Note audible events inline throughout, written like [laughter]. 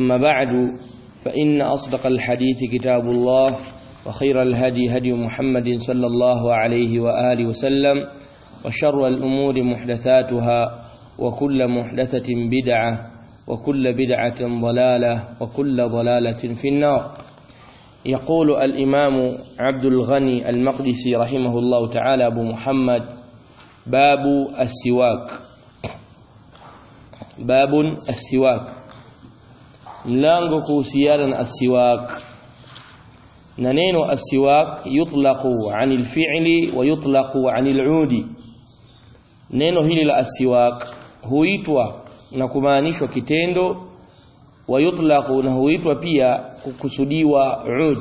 أما بعد فإن أصدق الحديث كتاب الله وخير الهدي هدي محمد صلى الله عليه وآله وسلم وشر الأمور محدثاتها وكل محدثة بدعة وكل بدعة ضلالة وكل ضلالة في النار. يقول الإمام عبد الغني المقدسي رحمه الله تعالى أبو محمد باب السواك. باب السواك. Mlango kuhusiana na asiwak. Na neno asiwak yutlaqu anil fi'li wa yutlaqu anil udi. Neno hili la asiwak huitwa na kumaanishwa kitendo wa yutlaqu na huitwa pia kukusudiwa ud.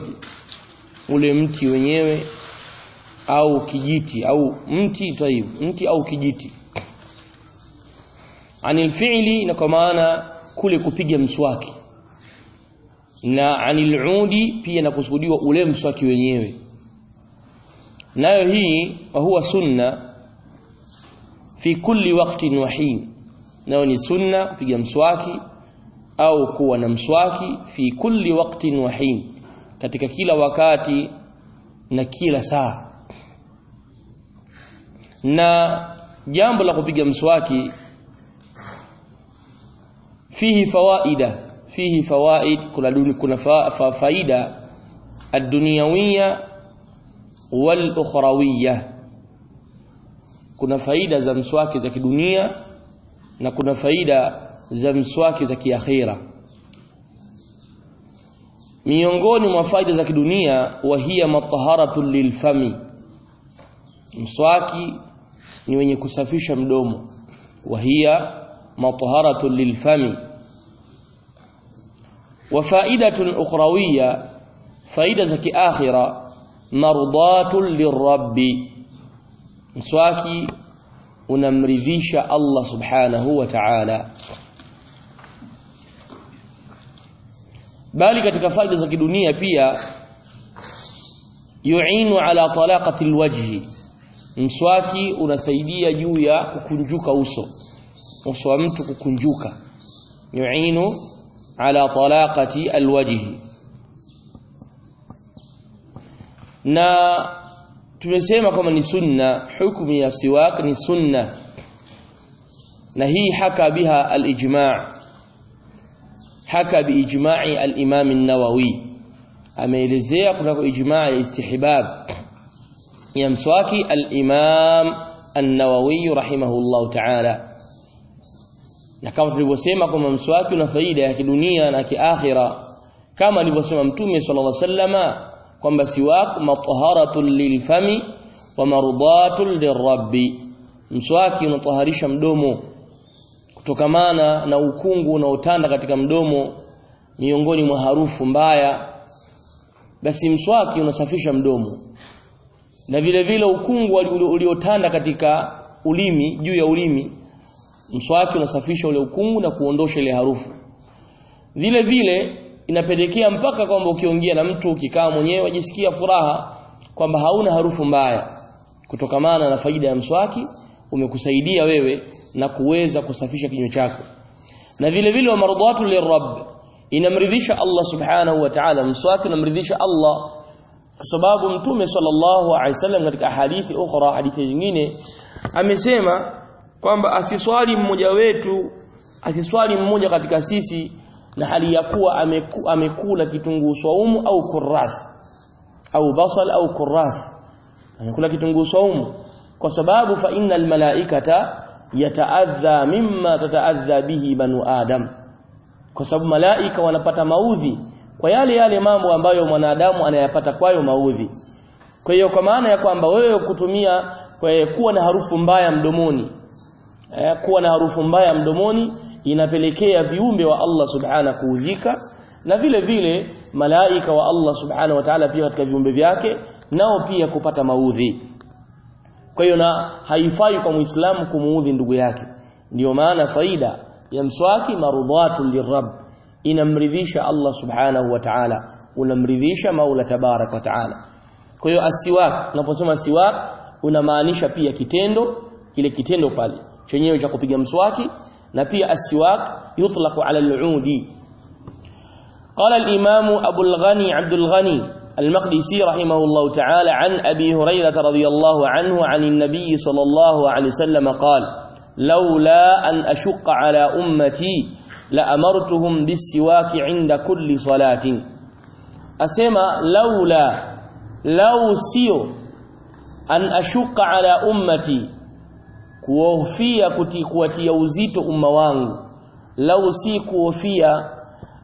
Ule mti wenyewe au kijiti au mti taib mti au kijiti. Anil fi'li na kwa maana kule kupiga mswaki na anil udi pia nakusudiwa ule mswaki wenyewe. Nayo hii huwa sunna fi kulli waqtin wa hin. Nayo ni sunna kupiga mswaki au kuwa na mswaki fi kulli waqtin wa hin katika kila wakati na kila saa. Na jambo la kupiga mswaki fihi fawaida fihi fawaid kuna duni kuna fa, fa, faida ad-dunyawiyya wal ukhrawiyya kuna faida za mswaki za kidunia na kuna faida za mswaki za kiakhira. Miongoni mwa faida za kidunia wahiya mataharatu lilfami. Mswaki ni wenye kusafisha mdomo. Wahiya mataharatu lilfami وفائدة أخروية فائدة زكي آخرة مرضات للرب. نسواكي ونمرذيش الله سبحانه وتعالى. بالك تكفائدة زكي دنيا بيا يعين على طلاقة الوجه. نسواكي ونسيدية جويا وكنجوك وصو وصو ومتك وكنجوك يعين على طلاقة الوجه. نا تمسيمكم أن سنة حكم السواق سنة نهي حكى بها الإجماع حكى بإجماع الإمام النووي أما إلزيق لك إجماع الاستحباب يمسواك الإمام النووي رحمه الله تعالى na kama tulivyosema kwamba mswaki una faida ya kidunia na kiakhira kama alivyosema mtume sallallahu alaihi wasallama kwamba siwak mataharatun lilfami wa marudatu lirabbi mswaki unataharisha mdomo kutokamana na ukungu unaotanda katika mdomo miongoni mwa harufu mbaya. Basi mswaki unasafisha mdomo. Na vile vile ukungu uliotanda katika ulimi juu ya ulimi mswaki unasafisha ule ukungu na kuondosha ile harufu. Vile vile inapelekea mpaka kwamba ukiongea na mtu ukikaa mwenyewe ajisikia furaha kwamba hauna harufu mbaya kutokamana na faida ya mswaki umekusaidia wewe na kuweza kusafisha kinywa chako. Na vile vile wa maradhatu lirabb inamridhisha Allah subhanahu wa ta'ala. Mswaki unamridhisha Allah kwa sababu mtume sallallahu alaihi wasallam katika hadithi ukhra hadithi nyingine amesema kwamba asiswali mmoja wetu asiswali mmoja katika sisi na hali ya kuwa ameku, amekula kitunguu swaumu au kurras au basal au kurras. Amekula kitunguu swaumu. Kwa sababu fa innal malaikata yataadha mimma tataadha bihi banu adam. Kwa sababu malaika wanapata maudhi kwa yale yale mambo ambayo mwanadamu anayapata kwayo maudhi. Kwa hiyo kwa maana ya kwamba wewe kutumia kwa kuwa na harufu mbaya mdomoni kuwa na harufu mbaya mdomoni inapelekea viumbe wa Allah subhana kuudhika na vile vile malaika wa Allah subhanahu wa ta'ala pia katika viumbe vyake nao pia kupata maudhi. Kwa hiyo na haifai kwa muislamu kumuudhi ndugu yake. Ndiyo maana faida ya mswaki marudhatu lirabb inamridhisha Allah subhanahu wa ta'ala unamridhisha Maula tabarak wa ta'ala. Kwa hiyo asiwak unaposema siwak unamaanisha pia kitendo kile kitendo pale chenyewe cha kupiga mswaki na pia asiwak yutlaqu ala al-udi قال الإمام أبو الغني عبد الغني المقدسي رحمه الله تعالى عن أبي هريرة رضي الله عنه عن النبي صلى الله عليه وسلم قال لولا أن أشق على أمتي لأمرتهم بالسواك عند كل صلاة أسمى لولا لو سيو أن أشق على أمتي kuhofia kuwatia uzito umma wangu. Lau si kuhofia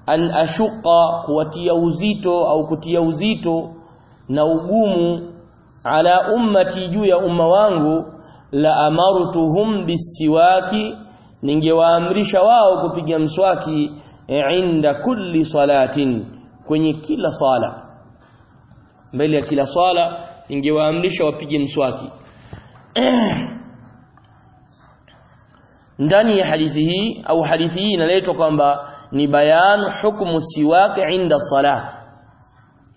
an ashuqa kuwatia uzito au kutia uzito na ugumu ala ummati juu ya umma wangu la amartuhum bisiwaki ningewaamrisha wao kupiga mswaki inda kulli salatin kwenye kila sala. Mbele ya kila sala ningewaamrisha wapige mswaki [clears throat] ndani ya hadithi hii au hadithi hii inaletwa kwamba ni bayanu hukumu siwaki inda salah.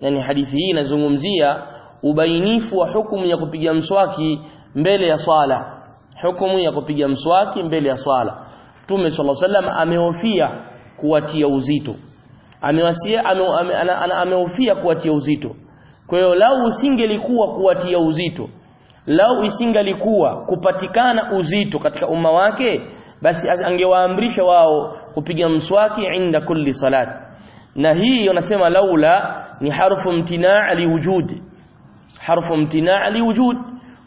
Yani hadithi hii inazungumzia ubainifu wa hukumu ya kupiga mswaki mbele ya swala. Hukumu ya kupiga mswaki mbele ya swala. Mtume sallallahu alaihi wasallam amehofia kuwatia uzito. Amewasia ame, ame, ame, ame, kuwatia uzito. Kwa hiyo lau usingelikuwa kuwatia uzito lau isingalikuwa kupatikana uzito katika umma wake basi angewaamrisha wao kupiga mswaki inda kulli salat. Na hii wanasema laula ni harfu mtinaa liwujud harfu mtinaa liwujud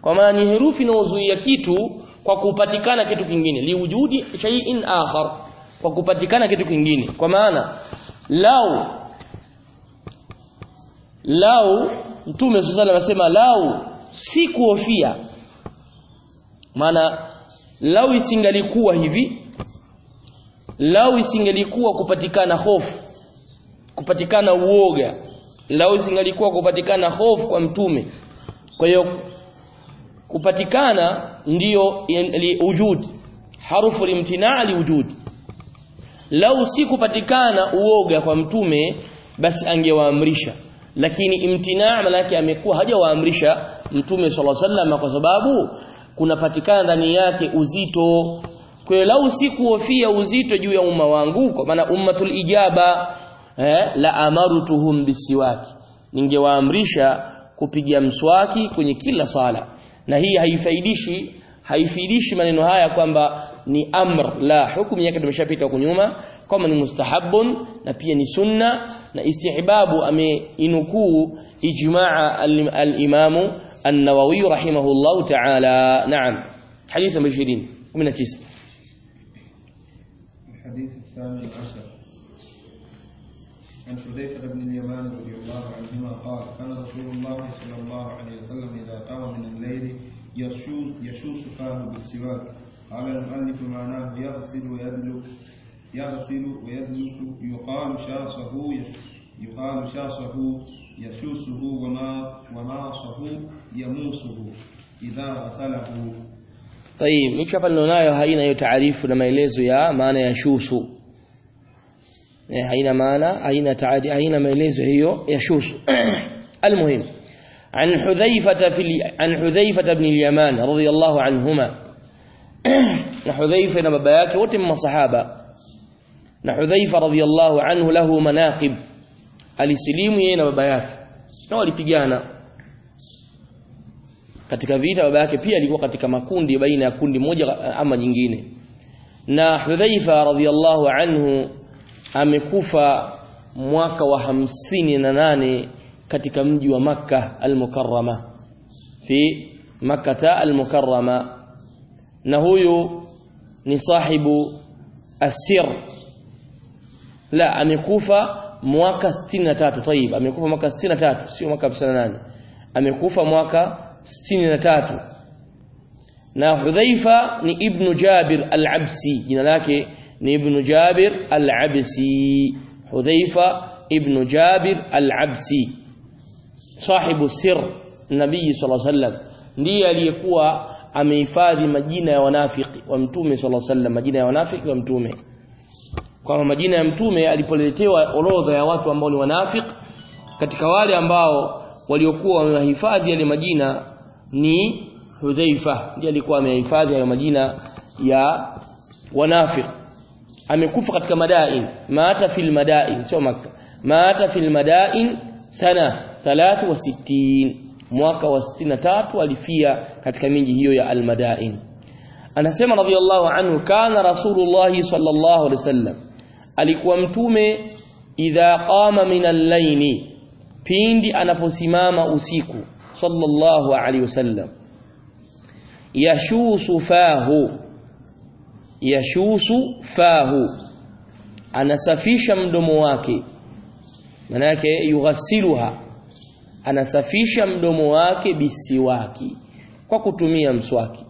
kwa maana ni herufi inayozuia kitu kwa kupatikana kitu kingine. Liwujudi shay'in akhar kwa kupatikana kitu kingine. Kwa maana lau lau mtume sallallahu alayhi anasema lau si kuhofia maana lau isingalikuwa hivi lau isingalikuwa kupatikana hofu kupatikana uoga lau isingalikuwa kupatikana hofu kwa mtume. Kwa hiyo kupatikana ndiyo ujudi harufu limtinaa liwujud lau si kupatikana uoga kwa mtume basi angewaamrisha. Lakini imtinaa malaki amekuwa hajawaamrisha mtume sallallahu alaihi wasallam kwa sababu kunapatikana ndani yake uzito. Kwa hiyo lau sikuhofia uzito juu ya umma wangu kwa maana ummatul ijaba eh, la amartuhum bisiwaki. Ningewaamrisha kupiga mswaki kwenye kila sala na hii haifaidishi haifaidishi maneno haya kwamba ni amr la hukumu yake tumeshapita huko nyuma kama ni mustahabun na pia ni sunna na istihbabu ameinukuu ijmaa al-imamu an-nawawi rahimahullah ta'ala na'am hadith 20 19 الحديث الثامن عشر. عن حذيفة بن اليمان رضي الله عنهما قال كان رسول الله صلى الله عليه وسلم إذا قام من الليل يشوش فاه بالسواك. قال المؤلف معناه يغسل ويدلك يغسل ويدلك يقال شاصه يقال شاصه يشوسه وما وما يموسه إذا غسله. طيب لو شفنا نايا هينا يتعريف لما يلزو يا ما أنا يشوسه هينا ما أنا هينا تعدي هينا ما يلزو هيو يشوس. [coughs] المهم عن حذيفة في عن حذيفة بن اليمان رضي الله عنهما. [coughs] نحذيفة نبياك وتم صحابة. نحذيفة رضي الله عنه له مناقب. Alisilimu yeye na baba yake. Na walipigana. Katika vita baba yake pia alikuwa katika makundi baina ya kundi moja ama nyingine. Na Hudhaifa radhiyallahu anhu amekufa mwaka wa hamsini na nane katika mji wa Makka al-Mukarrama. Fi Makkah al-Mukarrama. Na huyu ni sahibu asir. La amekufa mwaka 63 tayib amekufa mwaka 63 sio mwaka 58 amekufa mwaka 63 na Hudhaifa ni ibn Jabir al-Absi jina lake ni ibn Jabir al-Absi Hudhaifa ibn Jabir al-Absi sahibu sir nabii sallallahu alaihi wasallam ndiye aliyekuwa amehifadhi majina ya wanafiki wa mtume sallallahu alaihi wasallam majina ya wanafiki wa mtume kwa majina ya mtume alipoletewa orodha ya watu ambao ni wanafiki katika wale ambao waliokuwa wamehifadhi yale majina ni Hudhaifa ndiye alikuwa amehifadhi hayo majina ya wanafiki amekufa katika madain maata fil madain sio maka maata fil madain sana 63 mwaka wa 63 alifia katika miji hiyo ya almadain anasema radhiallahu anhu kana rasulullah sallallahu alaihi wasallam alikuwa mtume idha qama min al-laini pindi anaposimama usiku sallallahu alaihi wasallam. Yashusu fahu yashusu fahu. Anasafisha mdomo wake. Maana yake yughasiluha. Anasafisha mdomo wake bisiwaki kwa kutumia mswaki.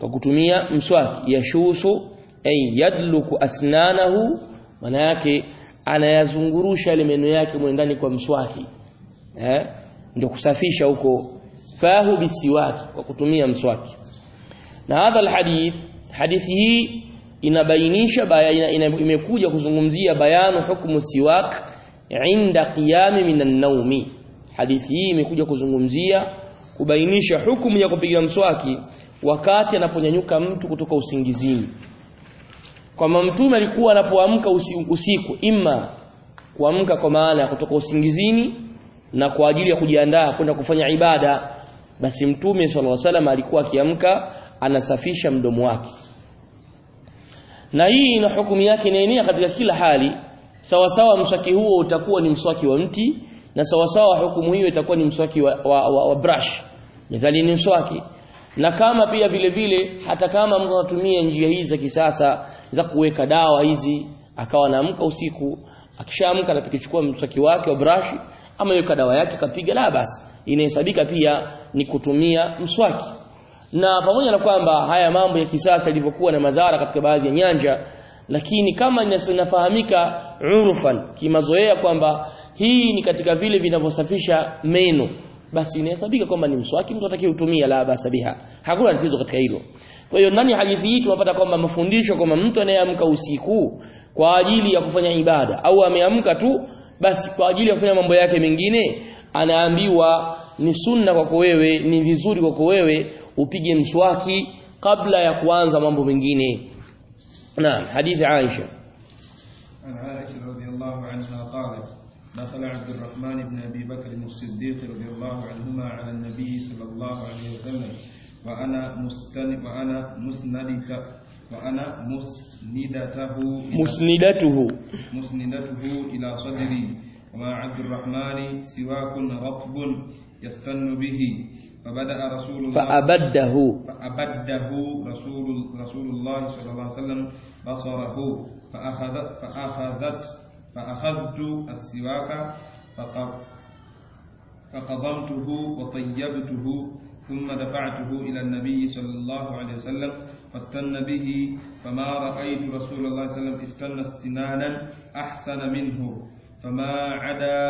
Kwa kutumia mswaki. Yashusu ay yadluku asnanahu maana yake anayazungurusha ile meno yake mwendani kwa mswaki eh ndio kusafisha huko. Fahu bisiwaki kwa kutumia mswaki. Na hadha alhadith hadithi hii inabainisha bayana imekuja kuzungumzia bayanu hukumu siwak inda qiyami minan naumi. Hadithi hii imekuja kuzungumzia kubainisha hukumu ya kupiga mswaki wakati anaponyanyuka mtu kutoka usingizini kwamba mtume alikuwa anapoamka usiku imma kuamka kwa maana ya kutoka usingizini na kwa ajili ya kujiandaa kwenda kufanya ibada basi mtume sallallahu alaihi wasallam alikuwa akiamka anasafisha mdomo wake. Na hii ina hukumu yake inaenea katika kila hali sawa sawa mswaki huo utakuwa ni mswaki wa mti na sawa sawa hukumu hiyo itakuwa ni mswaki wa, wa, wa, wa brush. Mithali ni mswaki na kama pia vile vile hata kama mtu anatumia njia hizi za kisasa za kuweka dawa hizi akawa anaamka usiku akishaamka anapikichukua mswaki wake wa brush ama yuka dawa yake kapiga la basi. Inahesabika pia ni kutumia mswaki. Na pamoja na kwamba haya mambo ya kisasa yalivyokuwa na madhara katika baadhi ya nyanja lakini kama inafahamika urufan kimazoea kwamba hii ni katika vile vinavyosafisha meno basi inahesabika kwamba ni mswaki mtu atakaye utumia la basa biha. Hakuna tatizo katika hilo. Kwa hiyo ndani hadithi hii tunapata kwamba mafundisho kwamba mtu anayeamka usiku kwa ajili ya kufanya ibada au ameamka tu basi kwa ajili ya kufanya mambo yake mengine anaambiwa ni sunna kwako wewe ni vizuri kwako wewe upige mswaki kabla ya kuanza mambo mengine. Naam hadithi Aisha. Aisha radhiallahu anha qalat دخل عبد الرحمن بن أبي بكر الصديق رضي الله عنهما على النبي صلى الله عليه وسلم. وأنا مستند وأنا مسندت وأنا مسندته musnidatuhu مسندته. إلى صدري. ومع عبد الرحمن سواك رطب يستن به. فبدأ رسول الله faabaddahu فأبده رسول رسول الله صلى الله عليه وسلم بصره. فأخذ فأخذت فأخذت السواك فق- فقضمته وطيبته ثم دفعته إلى النبي صلى الله عليه وسلم فاستن به فما رأيت رسول الله صلى الله عليه وسلم استنى استنانا أحسن منه فما عدا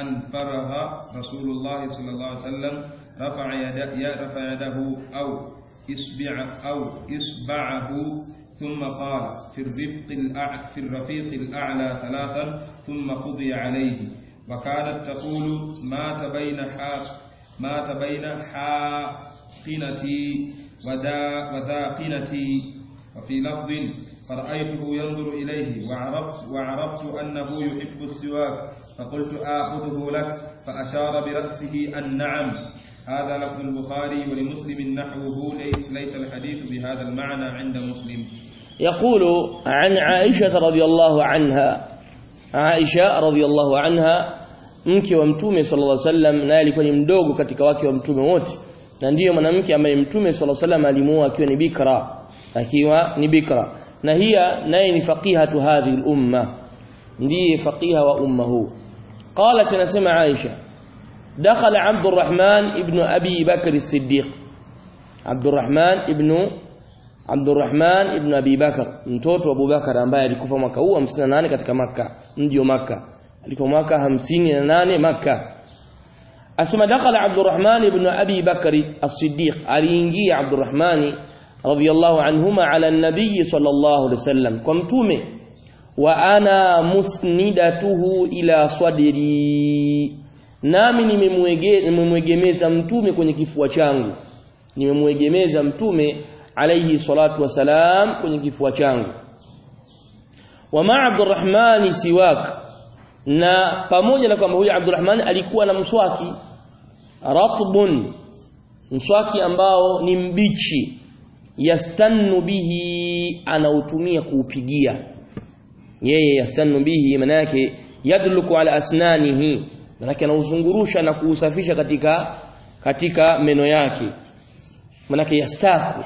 أن فرغ رسول الله صلى الله عليه وسلم رفع يده رفع يده أو إصبع أو إصبعه ثم قال في الرفق الأع... في الرفيق الأعلى ثلاثا ثم قضي عليه. وكانت تقول مات بين حاق مات بين حاقنتي ودا وذاقنتي. وفي لفظ فرأيته ينظر إليه وعرفت وعرفت أنه يحب السواك فقلت آخذه لك. فأشار برأسه أن نعم. هذا لفظ البخاري ولمسلم نحوه. ليس الحديث بهذا المعنى عند مسلم. يقول عن عائشة رضي الله عنها عائشة رضي الله عنها ممكي ومتومي صلى الله عليه وسلم نالي كوني مدوغو كتك واكي ومتومي موت نانديو من ممكي أما يمتومي صلى الله عليه وسلم علموها كي ونبكرا كي ونبكرا نهي نين فقيهة هذه الأمة. نديه فقيهة وأمه. قالت نسمع عائشة دخل عبد الرحمن ابن أبي بكر الصديق. عبد الرحمن ابن عبد الرحمن ابن أبي بكر متوت أبو بكر أم بعير كوفة مكة هو أمسنا ناني كتك مكة نديو مكة لكم مكة همسين ناني مكة أسمى دخل عبد الرحمن ابن أبي بكر الصديق علينجي عبد الرحمن رضي الله عنهما على النبي صلى الله عليه وسلم كم تومي وأنا مسندته إلى صدري نامي نمويجي نمويجي ميزم تومي كوني كيف وشانغو نمويجي ميزم تومي alayhi salatu wasalam kwenye kifua changu. Wa ma Abdurrahman siwak na pamoja na kwamba huyu Abdurrahman alikuwa na mswaki ratbun mswaki ambao ni mbichi yastannu bihi anautumia kuupigia. Yeye yastannu bihi maana yake yadluku ala asnanihi maana yake anauzungurusha na kuusafisha katika katika meno yake. Maana yake yastaku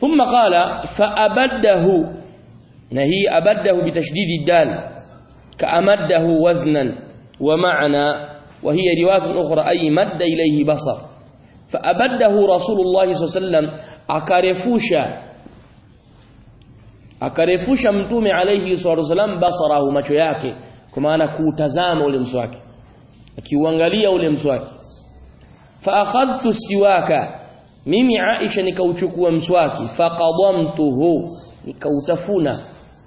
ثم قال فأبده يعني نهي أبده بتشديد الدال كأمده وزنا ومعنى وهي رواية أخرى أي مد إليه بصر. فأبده رسول الله صلى الله عليه وسلم أكارفوشا أكارفوشا منتوم عليه صلى الله عليه وسلم بصره مچوياك كما أنا تزام ولمسواك كي وانغالية ولمسواك فأخذت السواك mimi Aisha nikauchukua mswaki faqadamtuhu nikautafuna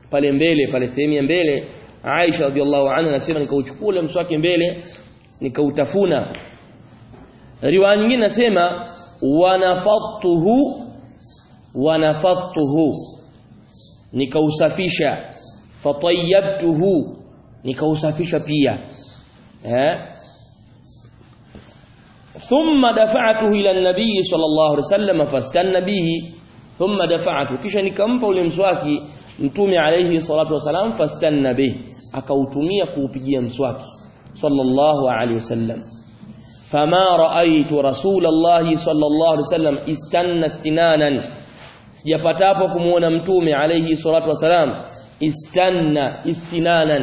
pale mbele pale sehemu ya mbele. Aisha radhiallahu anha anasema nikauchukua mswaki mbele nikautafuna. Riwaya nyingine nasema wanafattuhu wanafattuhu nikausafisha. Fatayyabtuhu nikausafisha pia. Eh ثم دفعته إلى النبي صلى الله عليه وسلم فاستن به ثم دفعته. كشني كم قول مسواكي نتوم عليه الصلاة والسلام فاستن به. أكوتمي كوبي مسواكي صلى الله عليه وسلم. فما رأيت رسول الله صلى الله عليه وسلم استنى استنانا. سيفتابكم ونمتوم عليه الصلاة والسلام. استنى استنانا.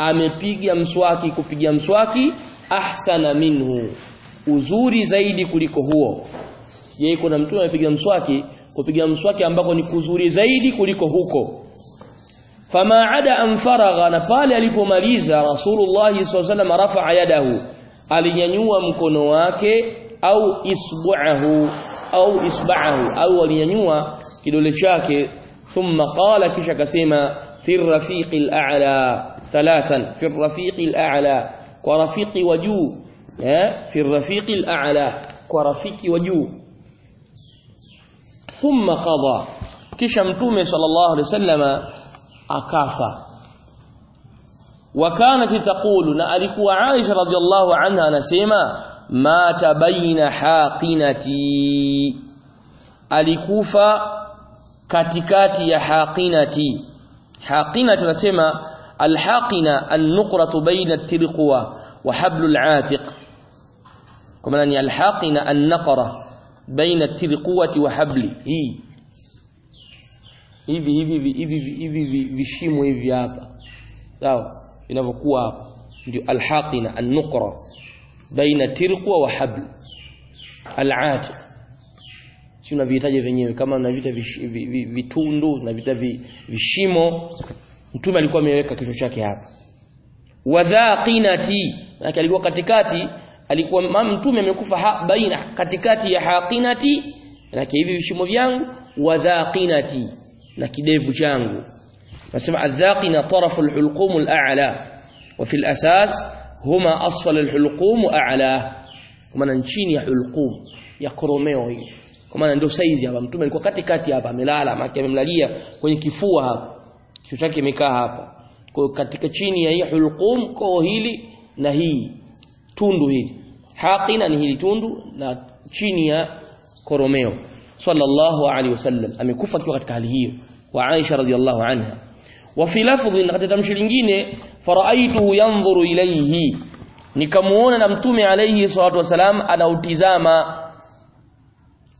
أمي بيجي مسواكي كوبي مسواكي أحسن منه. Uzuri zaidi kuliko huo je kuna mtume amepiga mswaki kupiga mswaki ambako ni kuzuri zaidi kuliko huko fama ada an faragha na pale alipomaliza rasulullah sallallahu rafa'a yadahu alinyanyua mkono wake au isbu'ahu au isba'ahu au alinyanyua kidole chake thumma qala kisha kasema fi rafiqil a'la thalathan fi rafiqil a'la kwa rafiqi wa juu في الرفيق الأعلى ورفيق وجو. ثم قضى. كشمتوم صلى الله عليه وسلم أكافا وكانت تقول نألك عائشة رضي الله عنها نسيما مات بين حاقنتي. ألكوفا كاتكاتي يا حاقنتي. حاقنتي نسيما الحاقنة النقرة بين التلقوة وحبل العاتق. Kwa maana ni alhaqina annaqara baina at-tirqwati wa habli. Hii. Hivi hivi hivi hivi vishimo hivi hapa. Sawa? Inavyokuwa hapa. Ndio alhaqina an-nuqra baina tirqwa wa habl al-atiq si unavihitaji wenyewe kama unavita vitundu na vita vishimo mtume alikuwa ameweka kichwa chake hapa. Wadhaqinati alikuwa katikati alikuwa mtume amekufa baina katikati ya haqinati na hivi vishimo vyangu wadhaqinati na kidevu changu nasema adhaqina tarafu alhulqum al'a wa fi al-asas huma asfal alhulqum a'la kama chini ya hulqum ya koromeo hii kwa maana ndio saizi hapa mtume alikuwa katikati hapa amelala maki amemlalia kwenye kifua hapa kichwa chake kimekaa hapa kwa katika chini ya hii hulqum koo hili na hii tundu hili حاقنا نهي توندو لا تشيني كوروميو صلى الله عليه وسلم. أمي كفا كيو قد كهل هيو وعائشة رضي الله عنها. وفي لفظ إن قد تمشي لنجين فرأيته ينظر إليه. نكمونا نمتم عليه صلى الله عليه وسلم أنا اتزاما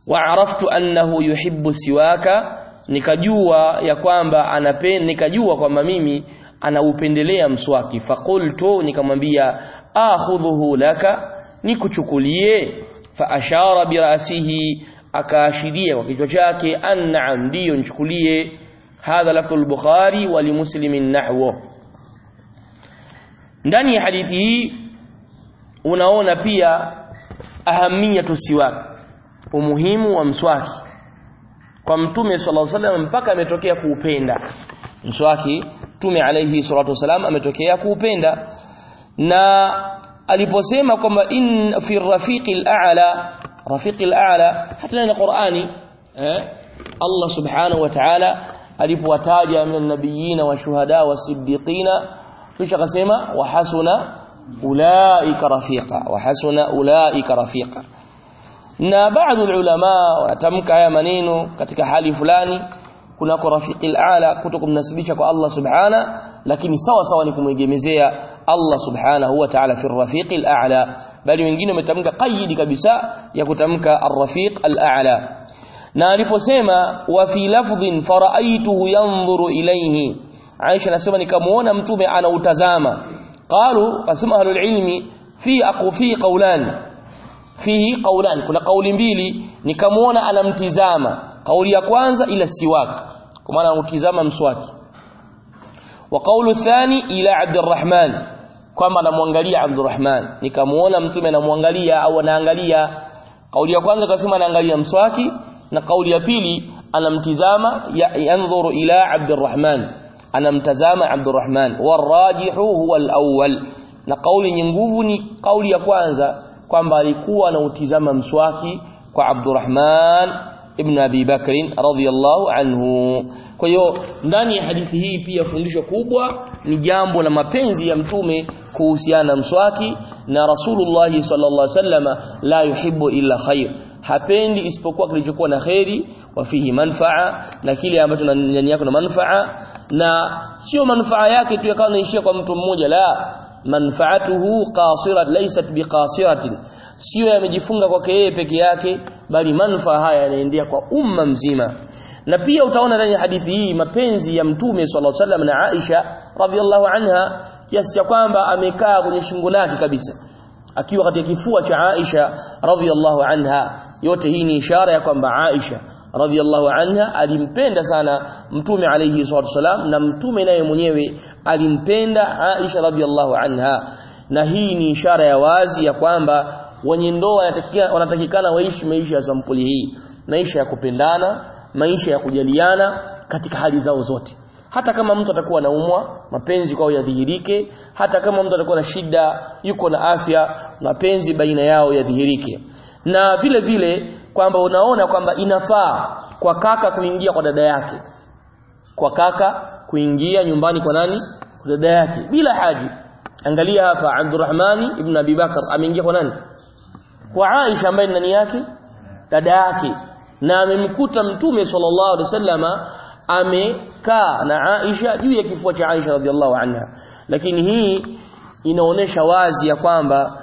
وعرفت أنه يحب سواك نكجوا يا كوامبا أنا بين نكجوا كوامبا ميمي. أنا أبندليا مسواكي. فقلت نكمبيا أخذه لك. Nikuchukulie. Fa ashara birasihi akaashiria kwa kichwa chake anna ndio nichukulie. Hadha lafdhu al-bukhari wa li muslimin nahwu ndani ya hadithi hii unaona pia ahamiyatu siwak umuhimu wa mswaki. Kwa mtume sallallahu alaihi wasallam mpaka ametokea kuupenda. Mswaki mtume alaihi salatu wasallam ametokea kuupenda. Na aliposema kwamba in fi rafiqil a'la rafiqil a'la hata na Qur'ani eh Allah subhanahu wa ta'ala alipowataja min nabiyina wa shuhada wa siddiqina kisha akasema wa hasuna ulaika rafiqa wa hasuna ulaika rafiqa na baadhi ulama watamka haya maneno katika hali fulani kuna kwa rafiqil a'la kutokumnasibisha kwa Allah subhana lakini sawa sawa ni kumwegemezea Allah subhanahu wa ta'ala fi rafiqil a'la bali wengine wametamka qaidi kabisa ya kutamka ar-rafiq al-a'la na aliposema wa fi lafdhin faraaituhu yanzuru ilayhi Aisha anasema nikamuona mtume anautazama qalu qasima ahlul ilmi fi aqfi qawlan fihi qawlan kuna kauli mbili nikamuona anamtizama kauli ya kwanza ila siwak kwa maana anamtizama mswaki wa kaulu thani ila Abdurrahman kwamba anamwangalia Abdurrahman nikamuona mtume anamwangalia au anaangalia kauli ya kwanza kasema anaangalia mswaki na kauli ya pili anamtizama yanzuru ila Abdurrahman anamtazama Abdurrahman warajihu huwa al-awwal na kauli yenye nguvu ni kauli ya kwanza kwamba alikuwa anautizama mswaki kwa Abdurrahman ibn Abi Bakrin radhiyallahu anhu. Kwa hiyo ndani ya hadithi hii pia fundisho kubwa ni jambo la mapenzi ya mtume kuhusiana na mswaki na Rasulullah sallallahu alaihi wasallam la yuhibbu illa khair. Hapendi isipokuwa kilichokuwa na khairi wa fihi manfaa na kile ambacho ndani yako na manfaa. Na sio manfaa yake tu yakawa naishia kwa mtu mmoja la manfaatuhu qasirat laysat biqasiratin sio yamejifunga kwake yeye peke yake bali manufaa haya yanaendea kwa umma mzima na pia utaona ndani ya hadithi hii mapenzi ya mtume alaihi wasallam na Aisha radhiallahu anha kiasi cha kwamba amekaa kwenye shingo lake kabisa akiwa katika kifua cha Aisha radhiallahu anha yote hii ni ishara ya kwamba Aisha radhiallahu anha alimpenda sana mtume alayhi salatu wasalam na mtume naye mwenyewe alimpenda Aisha radhiallahu anha na hii ni ishara ya wazi ya kwamba wenye ndoa wanatakikana waishi maisha ya sampuli hii. Maisha ya kupendana maisha ya kujaliana katika hali zao zote. Hata kama mtu atakuwa anaumwa mapenzi kwao yadhihirike. Hata kama mtu atakuwa na shida yuko na afya mapenzi baina yao yadhihirike. Na vile vile kwamba unaona kwamba inafaa kwa kaka kuingia kwa dada yake. Kwa kaka kuingia nyumbani kwa nani? Kwa dada yake. Bila haji angalia hapa Abdurrahmani ibn Abi Bakar ameingia kwa nani kwa Aisha ambaye ni nani yake? Dada yake. Na amemkuta mtume sallallahu alaihi wasallama amekaa na Aisha juu ya kifua cha Aisha radhiallahu anha. Lakini hii inaonesha wazi ya kwamba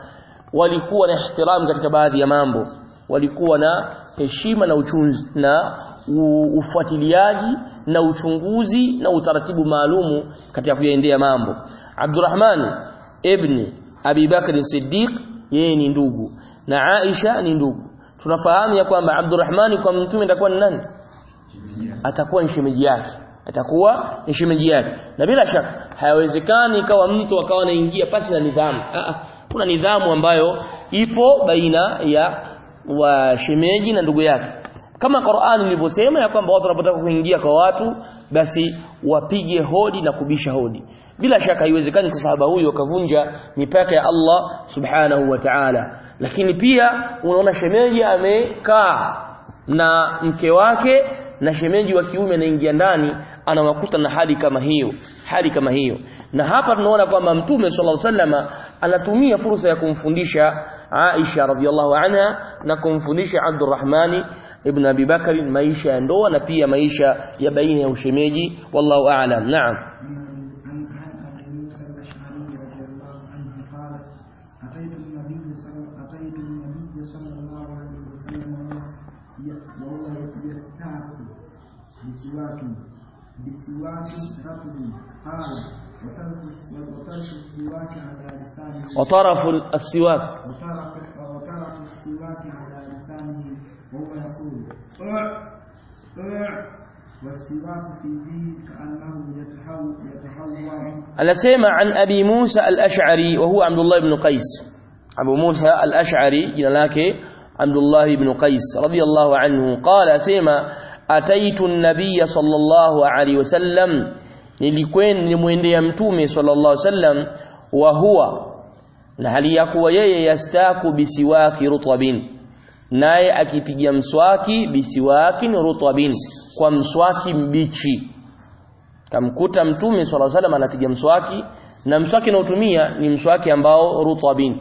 walikuwa na ihtiram katika baadhi ya mambo. Walikuwa na heshima na uchunzi na ufuatiliaji na uchunguzi na utaratibu maalumu katika kuyaendea mambo. Abdurrahman ibn Abi Bakr Siddiq yeye ni ndugu na Aisha ni ndugu. Tunafahamu ya kwamba Abdurrahman kwa mtume atakuwa ni nani? Atakuwa ni shemeji yake. Atakuwa ni shemeji yake. Na bila shaka hayawezekani ikawa mtu akawa anaingia pasi na nidhamu. Kuna nidhamu ambayo ipo baina ya wa shemeji na ndugu yake. Kama Qur'ani ilivyosema ya kwamba watu wanapotaka kuingia kwa watu basi wapige hodi na kubisha hodi bila shaka haiwezekani kwa sahaba huyo akavunja mipaka ya Allah subhanahu wa ta'ala lakini pia unaona shemeji amekaa na mke wake na shemeji wa kiume anaingia ndani anawakuta na hali kama hiyo hali kama hiyo na hapa tunaona kwamba mtume sallallahu alaihi wasallam anatumia fursa ya kumfundisha Aisha radhiallahu anha na kumfundisha Abdurrahmani ibn Abi Bakr maisha ya ndoa na pia maisha ya baina ya ushemeji wallahu a'lam na'am وطرف السواك. وطرف السواك على لسانه وهو يقول اع اع والسواك في فيه كأنه يتحول يتحول الأسيمة عن أبي موسى الأشعري وهو عبد الله بن قيس. أبو موسى الأشعري إلى عبد الله بن قيس رضي الله عنه. قال سيما ataitu an-nabiy sallallahu alaihi wasallam nilikwenda nilimwendea mtume sallallahu alayhi wasallam wa huwa na hali ya kuwa yeye yastaku bisiwaki rutabin naye akipiga mswaki bisiwaki rutabin kwa mswaki mbichi. Kamkuta mtume swalla salam anapiga mswaki na mswaki unaotumia ni mswaki ambao rutabin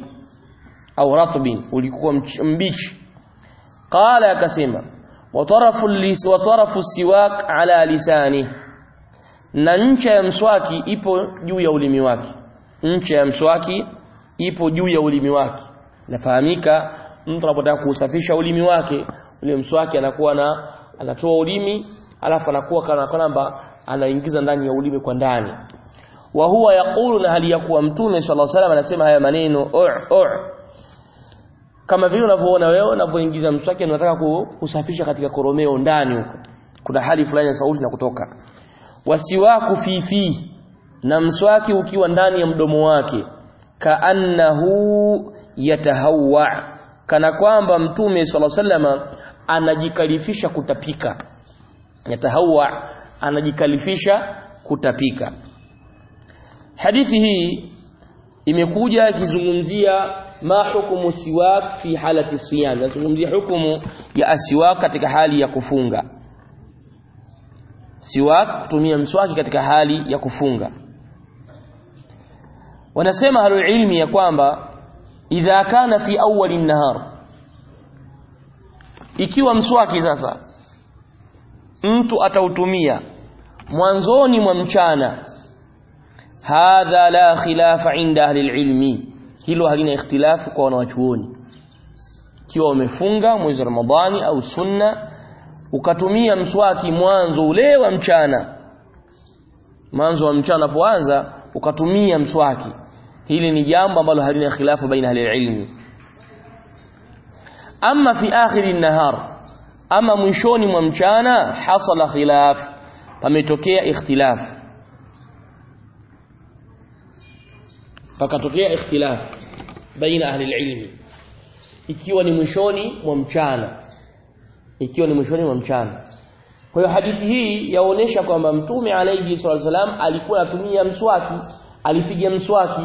au ratbin ulikuwa mbichi. Qala akasema wa tarafu siwak ala lisani. Na ncha ya mswaki ipo juu ya ulimi wake. Ncha ya mswaki ipo juu ya ulimi wake. Nafahamika mtu anapotaka kusafisha ulimi wake ule mswaki anakuwa na anatoa ulimi alafu anakuwa kana kwamba anaingiza ndani ya ulimi kwa ndani. Wa huwa yaqulu na hali ya kuwa mtume sallallahu alaihi wasallam anasema haya maneno u u kama vile unavyoona wewe unavyoingiza mswaki na unataka kusafisha katika koromeo ndani huko. Kuna hali fulani ya sauti na kutoka. Wasiwaku fifi fi na mswaki ukiwa ndani ya mdomo wake kaannahu yatahawwa kana kwamba mtume swalla sallama anajikalifisha kutapika. Yatahawwa anajikalifisha kutapika. Hadithi hii imekuja ikizungumzia ma hukumu siwak fi halati siyam. Nazungumzia hukumu ya asiwak katika hali ya kufunga. Siwak kutumia mswaki katika hali ya kufunga. Wanasema halu ilmi ya kwamba idha kana fi awwali nahar ikiwa mswaki sasa mtu atautumia mwanzoni mwa mchana hadha la khilafa inda ahli ilmi hilo halina ikhtilafu kwa wanawachuoni. Kiwa umefunga mwezi ramadhani au sunna ukatumia mswaki mwanzo ule wa mchana. Mwanzo wa mchana poanza ukatumia mswaki. Hili ni jambo ambalo halina khilafu baina ahli ilmi ama fi akhiri nahar ama mwishoni mwa mchana hasala khilaf. Pametokea ikhtilaf pakatokea ikhtilaf baina ahli ilmi ikiwa ni mwishoni mwa mchana ikiwa ni mwishoni mwa mchana. Kwa hiyo hadithi hii yaonesha kwamba mtume alayhi wasalam alikuwa anatumia mswaki alipiga mswaki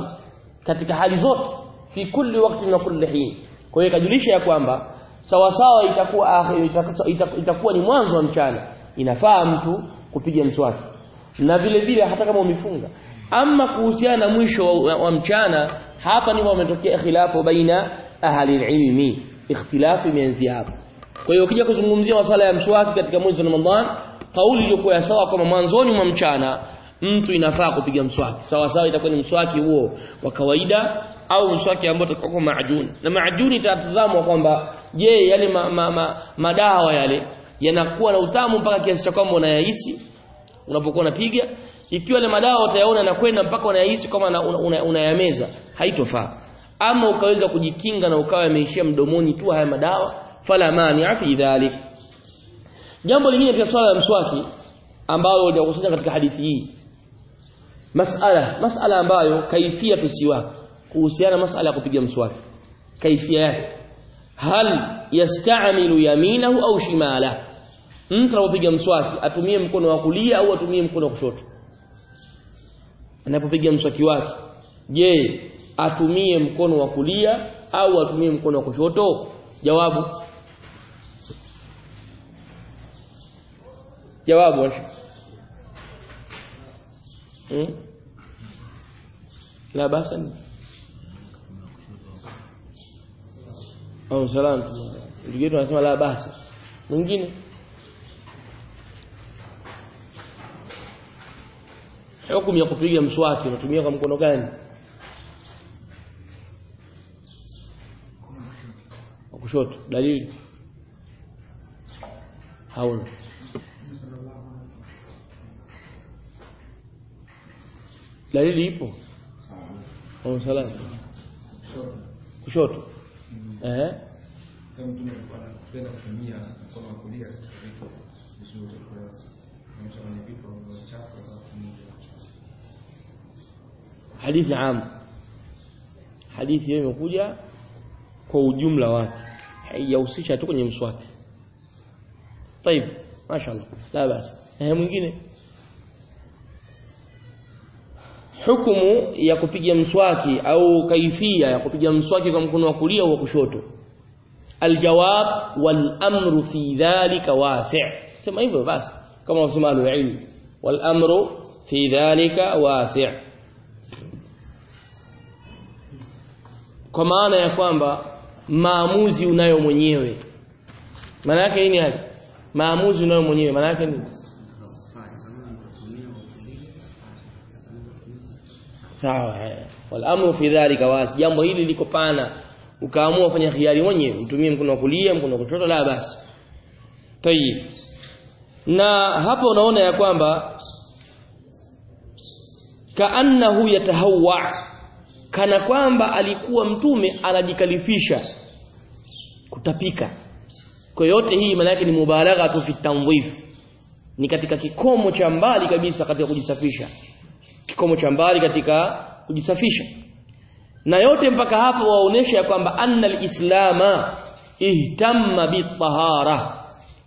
katika hali zote fi kulli wakati na kulli hin. Kwa hiyo ikajulisha ya kwamba sawa sawa itakuwa, itakuwa ni mwanzo wa mchana. Inafaa mtu kupiga mswaki. Na vile vile hata kama umefunga ama kuhusiana na mwisho wa, wa mchana hapa ndipo umetokea khilafu baina ahli ilmi ikhtilafu imeanzia hapa kwa hiyo ukija kuzungumzia masala ya mswaki katika mwezi wa Ramadhan kauli iliyokuwa sawa kwamba mwanzoni mwa mchana mtu inafaa kupiga mswaki. Sawa sawa itakuwa ni mswaki huo wa kawaida au mswaki ambao utakuwa maajuni. Na maajuni itatazamwa kwamba je yale ma, ma, ma, madawa yale yanakuwa na utamu mpaka kiasi cha kwamba unayahisi unapokuwa unapiga ikiwa yale madawa utayaona na kwenda mpaka unayahisi kama unayameza una, una haitofaa. Ama ukaweza kujikinga na ukawa yameishia mdomoni tu haya madawa fala mani fi dhalik. Jambo lingine pia swala la mswaki ambalo linakusanya katika hadithi hii. Masala masala ambayo kaifia tusiwa kuhusiana masala ya kupiga mswaki. Kaifia yake. Hal yasta'milu yaminahu au shimala? Mtu anapopiga mswaki atumie mkono wa kulia au atumie mkono wa kushoto anapopiga mswaki wake. Je atumie mkono wa kulia au atumie mkono wa kushoto? Jawabu. Jawabu hmm? la basa ni. Au salam. Ndio tunasema la basa. Mwingine hukumu ya kupiga mswaki unatumia kwa mkono gani? Kushoto. Dalili? Hauna dalili ipo? Au salama? kushoto. Eh sasa alikuwa anapenda kutumia mkono wa kulia katika vitu vizuri kwa kuonyesha kwenye vitu ambavyo chafu kwa kutumia hadithi am hadithi hiyo imekuja kwa ujumla wake haijahusisha tu kwenye mswaki طيب mashaallah la basi eh mwingine hukumu ya kupiga mswaki au kaifia ya kupiga mswaki kwa mkono wa kulia au wa kushoto aljawab wal amru fi dhalika wasi' sema hivyo basi kama wasema al-ilm wal amru fi dhalika wasi' kwa maana ya kwamba maamuzi unayo mwenyewe. Maana yake nini hali maamuzi unayo mwenyewe maana yake nini? Sawa eh. wal amru fi dhalika wasi. Jambo hili liko pana. Ukaamua kufanya khiari mwenyewe. Utumie mkono wa kulia mkono wa kushoto la basi. Tayib na hapo unaona ya kwamba kaannahu yatahawwa kana kwamba alikuwa mtume anajikalifisha kutapika. Kwa yote hii maana yake ni mubalagha tu fi tanwif ni katika kikomo cha mbali kabisa katika kujisafisha. Kikomo cha mbali katika kujisafisha. Na yote mpaka hapo waonesha ya kwamba anna alislama ihtamma bitahara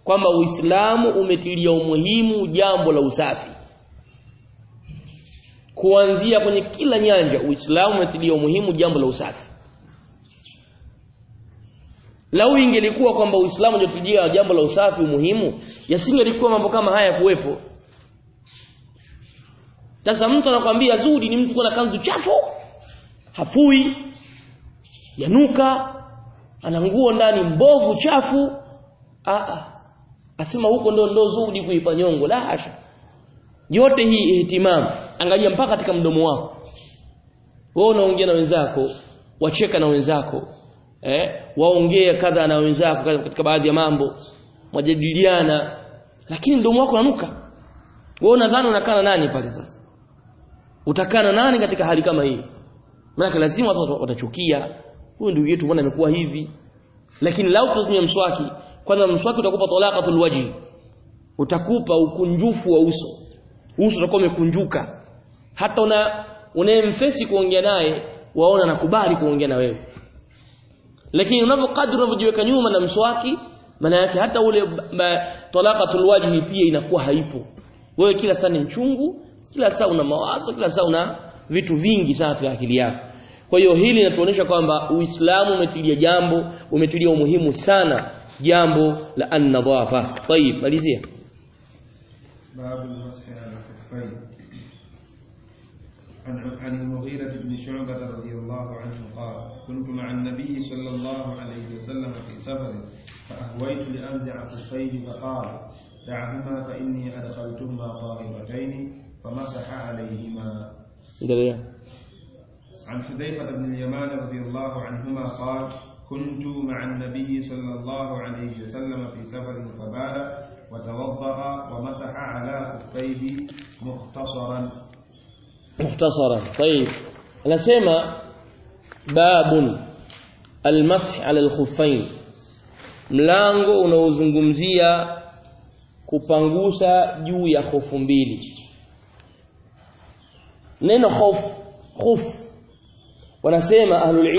kwamba uislamu umetilia umuhimu jambo la usafi. Kuanzia kwenye kila nyanja uislamu umetilia umuhimu jambo la usafi. Lau ingelikuwa kwamba uislamu unatilia jambo la usafi umuhimu yasingelikuwa mambo kama haya kuwepo. Sasa mtu anakuambia zuri ni mtu kwa kanzu chafu hafui yanuka ana nguo ndani mbovu chafu a asema huko ndo ndo zuhudi kuipa nyongo la hasha. Yote hii ihtimam angalia mpaka katika mdomo wako. Wewe unaongea na wenzako wacheka na wenzako eh waongea kadha na wenzako katika baadhi ya mambo mwajadiliana lakini mdomo wako unanuka. Wewe unadhani unakaa na nani pale sasa? Utakaa na nani katika hali kama hii? Maana lazima watu watachukia huyu ndugu yetu mbona amekuwa hivi? Lakini lau tutatumia mswaki kwanza mswaki utakupa talaqatul wajhi. Utakupa ukunjufu wa uso. Uso utakuwa umekunjuka. Hata una unayemfesi kuongea naye waona nakubali kuongea na wewe. Lakini unavyokadri unavyojiweka nyuma na mswaki maana yake hata ule talaqatul wajhi pia inakuwa haipo. Wewe kila saa ni mchungu kila saa una mawazo kila saa una vitu vingi sana katika akili yako. Kwa hiyo hili linatuonyesha kwamba Uislamu umetilia jambo umetilia umuhimu sana jambo la an-nadhafa. Tayib, malizia. باب المسح على الخفين عن عن المغيرة بن شعبة رضي الله عنه قال كنت مع النبي صلى الله عليه وسلم في سفر فأهويت لأنزع خفيه فقال دعهما فإني أدخلتهما طاهرتين فمسح عليهما. عن حذيفة بن اليمان رضي الله عنهما قال كنت مع النبي صلى الله عليه وسلم في سفر فبال وتوضأ ومسح على خفيه مختصرا. مختصرا. طيب. أنا سمع باب المسح على الخفين. Mlango unaozungumzia kupangusa juu ya hofu mbili. خف hofu hofu. Wanasema ahlul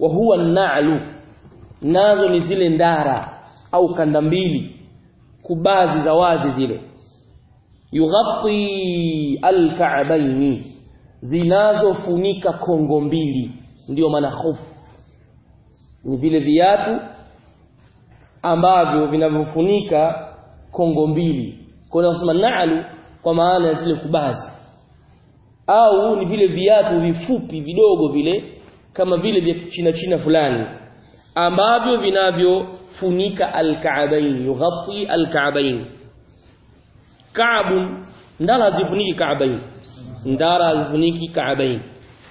wa huwa an-na'lu. Nazo ni zile ndara au kanda mbili kubazi za wazi zile. Yughatti alka'baini zinazofunika kongo mbili. Ndio maana hofu ni vile viatu ambavyo vinavyofunika kongo mbili. Kwa nasema na'lu kwa maana ya zile kubazi. Au ni vile viatu vifupi vidogo vile kama vile vya china china fulani ambavyo vinavyofunika alka'baini yughatti alka'baini Kaabu ndara hazifuniki Kaabain. Ndara hazifuniki Kaabain.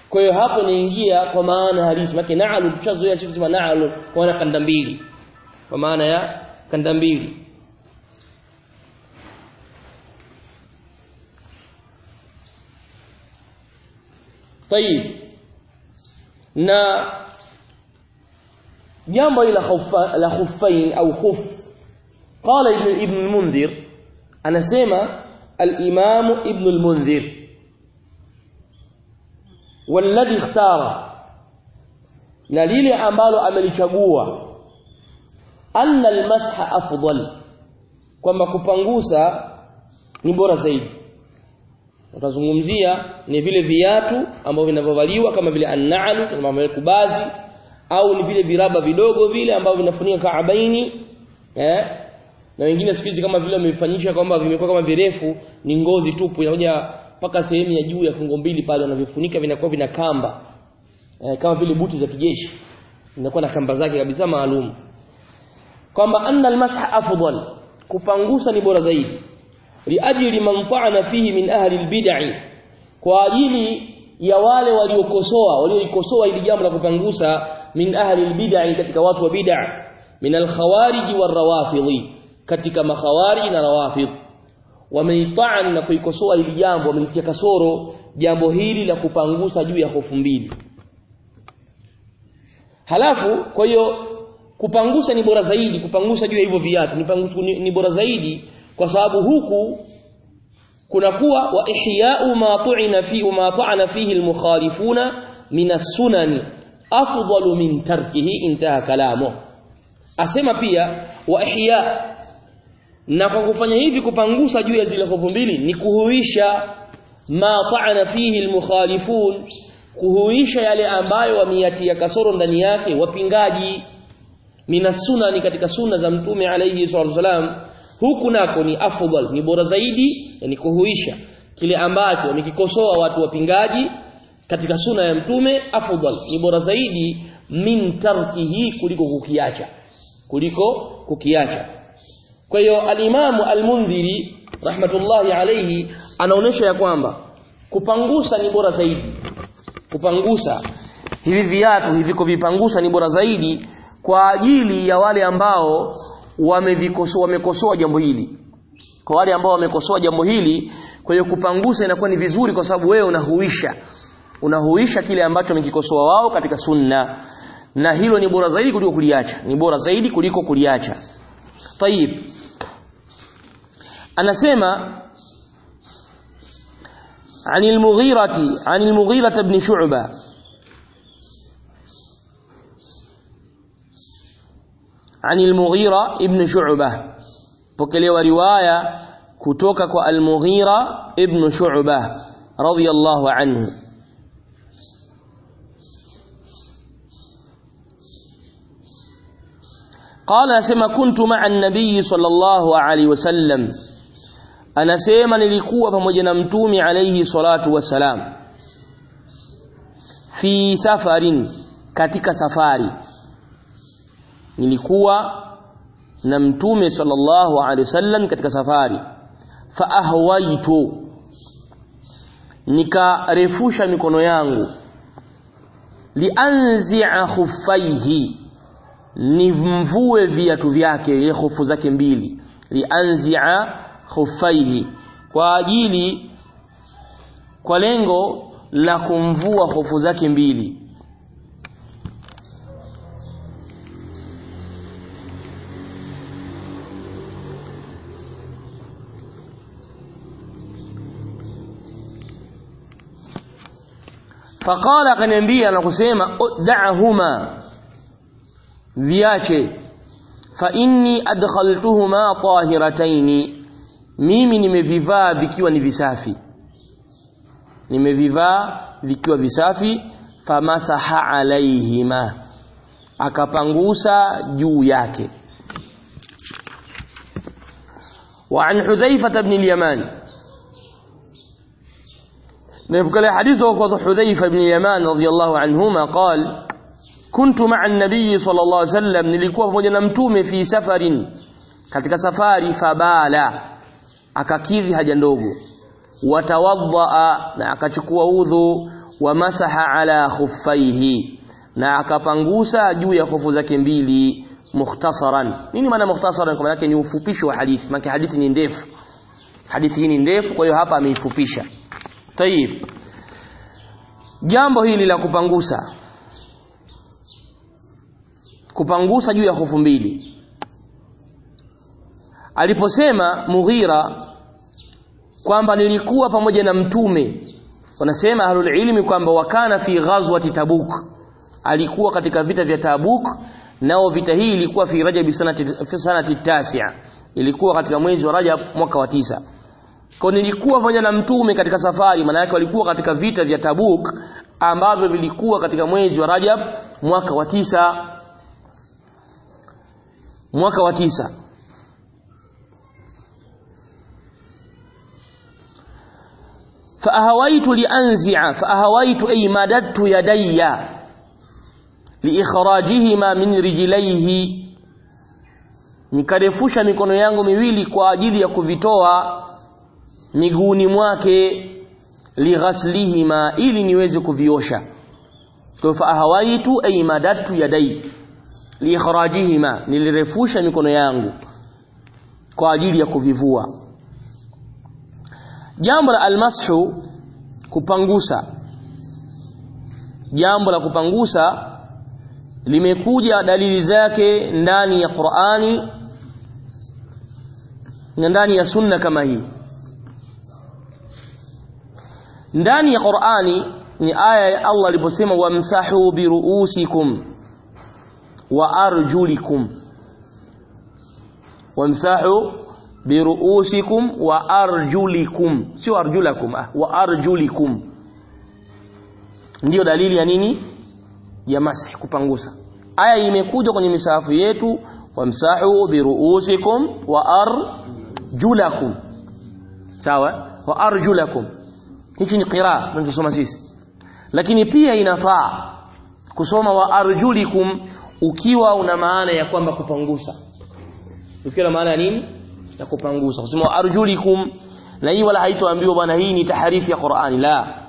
Kwa hiyo hapo naingia kwa maana halisi. Maana na'alu tushazoea sisi kusema na'alu kwa maana kanda mbili. Kwa maana ya kanda mbili. Tayib. Na jambo khuffa la khuffain au khuf qala ibn ibn al-mundhir anasema al-imam ibn al-mundhir والذي اختار na lile ambalo amelichagua anna almasha afdal kwamba kupangusa ni bora zaidi utazungumzia ni vile viatu ambavyo vinavyovaliwa kama vile an-na'al kama vile kubazi au ni vile viraba vidogo vile ambavyo vinafunika kaabaini eh? Na wengine siku hizi kama vile wamefanyisha kwamba vimekuwa kama virefu ni ngozi tupu inakuja mpaka sehemu ya juu ya kungo mbili pale wanavifunika vinakuwa vina kamba eh, kama vile buti za kijeshi zinakuwa na kamba zake kabisa maalum. Kwamba anna almasha afdal kupangusa ni bora zaidi liajli man ta'ana fihi min ahli albid'i kwa ajili ya wale waliokosoa walioikosoa ili jambo la kupangusa min ahli albid'i katika watu wa bid'a min alkhawarij warawafidhi katika makhawari na rawafidh wameitaan na kuikosoa hili jambo wamelitia kasoro jambo hili la kupangusa juu ya hofu mbili. Halafu kwa hiyo kupangusa ni bora zaidi kupangusa juu ya hivyo viatu ni, ni, ni bora zaidi kwa sababu huku kunakuwa wa ihya'u ma tu'ina fi ma ta'ana fihi al-mukhalifuna min as-sunan afdalu min tarkihi intaha kalamu asema pia wa ihya na kwa kufanya hivi kupangusa juu ya zile hofu mbili ni kuhuisha ma ta'ana fihi al-mukhalifun kuhuisha yale ambayo wameyatia kasoro ndani yake wapingaji. Mina sunani katika sunna za mtume alayhi wasallam huku nako ni afdal ni bora zaidi ni kuhuisha. Kile ambacho nikikosoa watu wapingaji katika suna ya mtume afdal ni bora zaidi min tarkihi kuliko kukiacha kuliko kukiacha. Kwa hiyo alimamu almundhiri rahmatullahi alayhi anaonesha ya kwamba kupangusa ni bora zaidi. Kupangusa. Hivi viatu hivi kuvipangusa ni bora zaidi kwa ajili ya wale ambao wamevikosoa wamekosoa jambo hili kwa wale ambao wamekosoa jambo hili kwa hiyo kupangusa inakuwa ni vizuri kwa sababu wewe unahuisha unahuisha kile ambacho wamekikosoa wao katika sunna na hilo ni bora zaidi kuliko kuliacha ni bora zaidi kuliko kuliacha tayib anasema عن المغيرة عن المغيرة بن شعبة عن المغيرة ابن شعبة. بكلي ورواية كتوكك المغيرة ابن شعبة رضي الله عنه. قال سما كنت مع النبي صلى الله عليه وسلم. أنا سيما للكوة فمجنمتوم عليه صلاة والسلام. في سفر كتك سفاري. Nilikuwa na mtume sallallahu alaihi wasallam katika safari. Fa ahwaitu nikarefusha mikono yangu. Lianzi'a khuffaihi nimvue viatu vyake ile hofu zake mbili. Lianzi'a khuffaihi kwa ajili kwa lengo la kumvua hofu zake mbili faqala akaniambia na kusema da'ahuma viache fa inni adkhaltuhuma tahirataini mimi nimevivaa vikiwa ni visafi nimevivaa vikiwa visafi famasaha alaihima akapangusa juu yake وعن حذيفة بن اليمان نبقل حديثه قد حذيف بن يمان رضي الله عنهما قال كنت مع النبي صلى الله عليه وسلم نلقوا فجنمتوم في سفر. كتك سفاري فبالا أكاكيذي هجندوب وتوضأ نعكتكو ووذو ومسح على خفيه. نعكفنغوسا جو يخف زكمبيلي مختصرا. نيني مانا مختصرا لكن يوفو بيشو حديث. ما كحديث نندف حديث نندف ويوهابا ميفو بيشو tayib jambo hili la kupangusa. Kupangusa juu ya hofu mbili. Aliposema Mughira kwamba nilikuwa pamoja na mtume wanasema ahlul ilmi kwamba wakana fi ghazwati Tabuk. Alikuwa katika vita vya Tabuk nao vita hii ilikuwa fi Rajab sanati sanati tasia. Ilikuwa katika mwezi wa Rajab mwaka wa tisa kwa nilikuwa pamoja na mtume katika safari maana yake walikuwa katika vita vya Tabuk ambavyo vilikuwa katika mwezi wa Rajab mwaka wa tisa mwaka wa tisa فأهويت لأنزع فأهويت أي مددت يدي لإخراجهما من رجليه nikarefusha mikono yangu miwili kwa ajili ya kuvitoa miguuni mwake lighaslihima ili niweze kuviosha. Kwa fa ahawaitu ay madadtu yadai liikhrajihima nilirefusha mikono yangu kwa ajili ya kuvivua. Jambo la almashu kupangusa. Jambo la kupangusa limekuja dalili zake ndani ya Qur'ani na ndani ya sunna kama hii ndani ya Qur'ani ni aya ya Allah aliposema wamsahu biruusikum wa arjulikum. Wamsahu biruusikum wa arjulikum. Sio arjulakum ah, wa arjulikum. Ndiyo dalili ya nini? Ya masih kupangusa. Aya imekuja kwenye misahafu yetu wamsahu biruusikum wa arjulakum. Sawa? Wa arjulakum hichi ni qiraa tunachosoma sisi. Lakini pia inafaa kusoma wa arjulikum ukiwa una maana ya kwamba kupangusa. Ukiwa na maana ya nini? Ya kupangusa. Kusema wa arjulikum na hii wala haitoambiwa bwana hii ni taharifu ya Qur'ani la.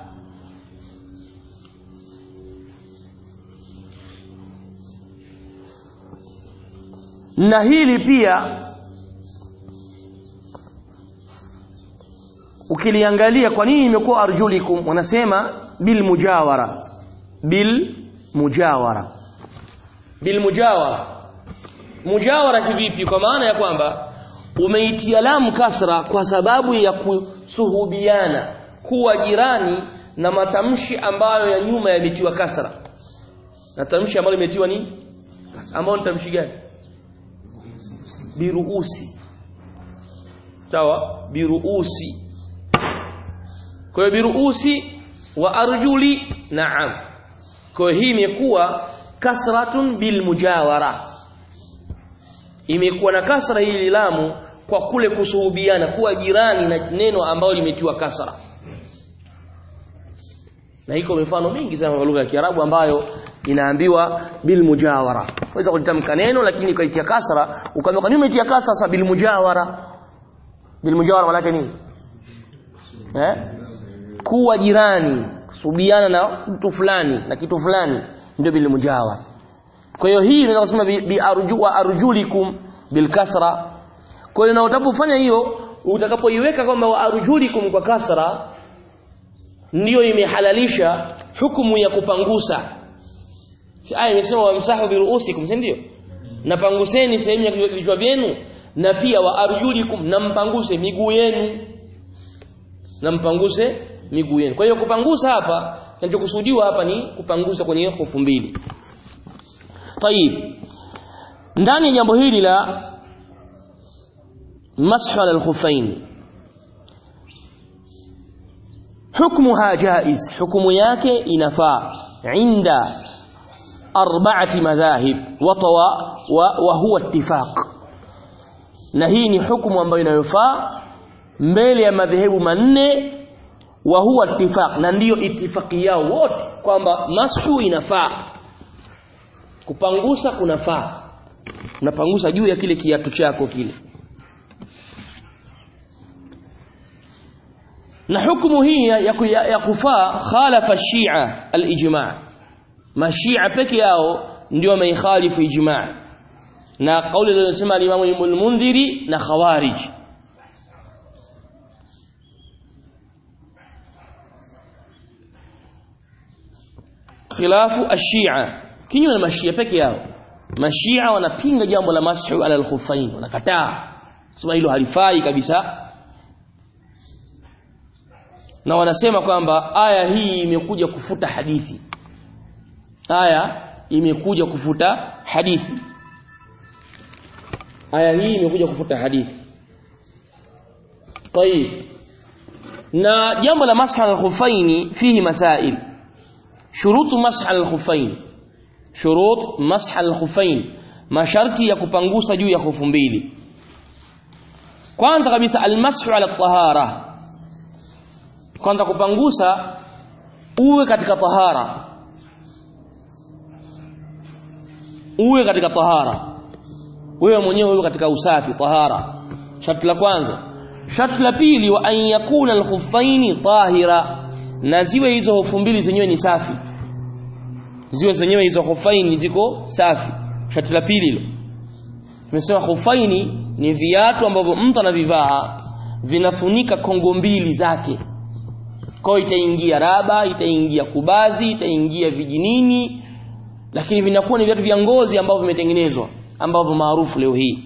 Na hili pia ukiliangalia kwa nini imekuwa arjulikum wanasema bil mujawara. Bil mujawara. Bil mujawara. Mujawara kivipi? Kwa maana ya kwamba umeitia lam kasra kwa sababu ya kusuhubiana kuwa jirani na matamshi ambayo ya nyuma yametiwa kasra. Na tamshi ambalo limetiwa ni ambao ni tamshi gani? Biruusi. Sawa? Biruusi kwa hiyo biruusi wa arjuli naam. Kwa hiyo hii imekuwa kasratun bil mujawara imekuwa na kasra hii lamu kwa kule kusuhubiana kuwa jirani na neno ambalo limetiwa kasra. Na iko mifano mingi sana kwa lugha ya Kiarabu ambayo inaambiwa bil mujawara unaweza kulitamka neno lakini ukaitia kasra ukaambia kwa nini umetia kasra sasa bil mujawara bil mujawara maana nini? Eh kuwa jirani kusubiana na mtu fulani na kitu fulani ndio bil mujawa kwa hiyo hii unaweza kusema bi, bi arju wa arjulikum bil kasra. Kwa hiyo na utapofanya hiyo utakapoiweka kwamba wa arjulikum kwa kasra ndiyo imehalalisha hukumu ya kupangusa. Si aya imesema wamsahu biruusikum si ndio? Napanguseni sehemu ya vichwa vyenu na pia wa arjulikum na mpanguse miguu yenu na mpanguse miguu yenu kwa hiyo kupangusa hapa kinachokusudiwa hapa ni kupangusa kwenye hofu mbili tayib ndani ya jambo hili la mashu ala al-khuffain hukmuha jaiz hukumu yake inafaa inda arba'ati madhahib wa wa huwa ittifaq na hii ni hukumu ambayo inayofaa mbele ya madhehebu manne wa huwa ittifaq na ndiyo itifaki yao wote kwamba mashu inafaa. Kupangusa kunafaa. Unapangusa juu ya kile kiatu chako kile. Na hukumu hii ya, ya, ya kufaa khalafa shia alijma. Mashia peke yao ndio wameikhalifu ijma' na kauli iliyosema al-Imam al-Mundhiri na khawarij khilafu ash-shia kinyume na mashia peke yao mashia wanapinga jambo la mashu ala al-khuffain wanakataa sema hilo halifai kabisa na wanasema kwamba aya hii imekuja kufuta hadithi aya imekuja kufuta hadithi aya hii imekuja kufuta hadithi طيب na jambo la masha al-khuffaini fihi masail Shurutu masha al-khuffain shurut masha al-khuffain masharti ya kupangusa juu ya khufu mbili kwanza kabisa al-mashu ala tahara kwanza kupangusa uwe katika tahara uwe katika tahara wewe mwenyewe uwe katika usafi tahara sharti la kwanza sharti la pili wa an yakuna al-khuffaini tahira na ziwe hizo hofu mbili zenyewe ni safi. Ziwe zenyewe hizo hofaini ziko safi. Shati la pili hilo. Tumesema hofaini ni viatu ambavyo mtu anavivaa vinafunika kongo mbili zake. Kwa itaingia raba itaingia kubazi itaingia vijinini lakini vinakuwa ni viatu vya ngozi ambavyo vimetengenezwa ambavyo maarufu leo hii.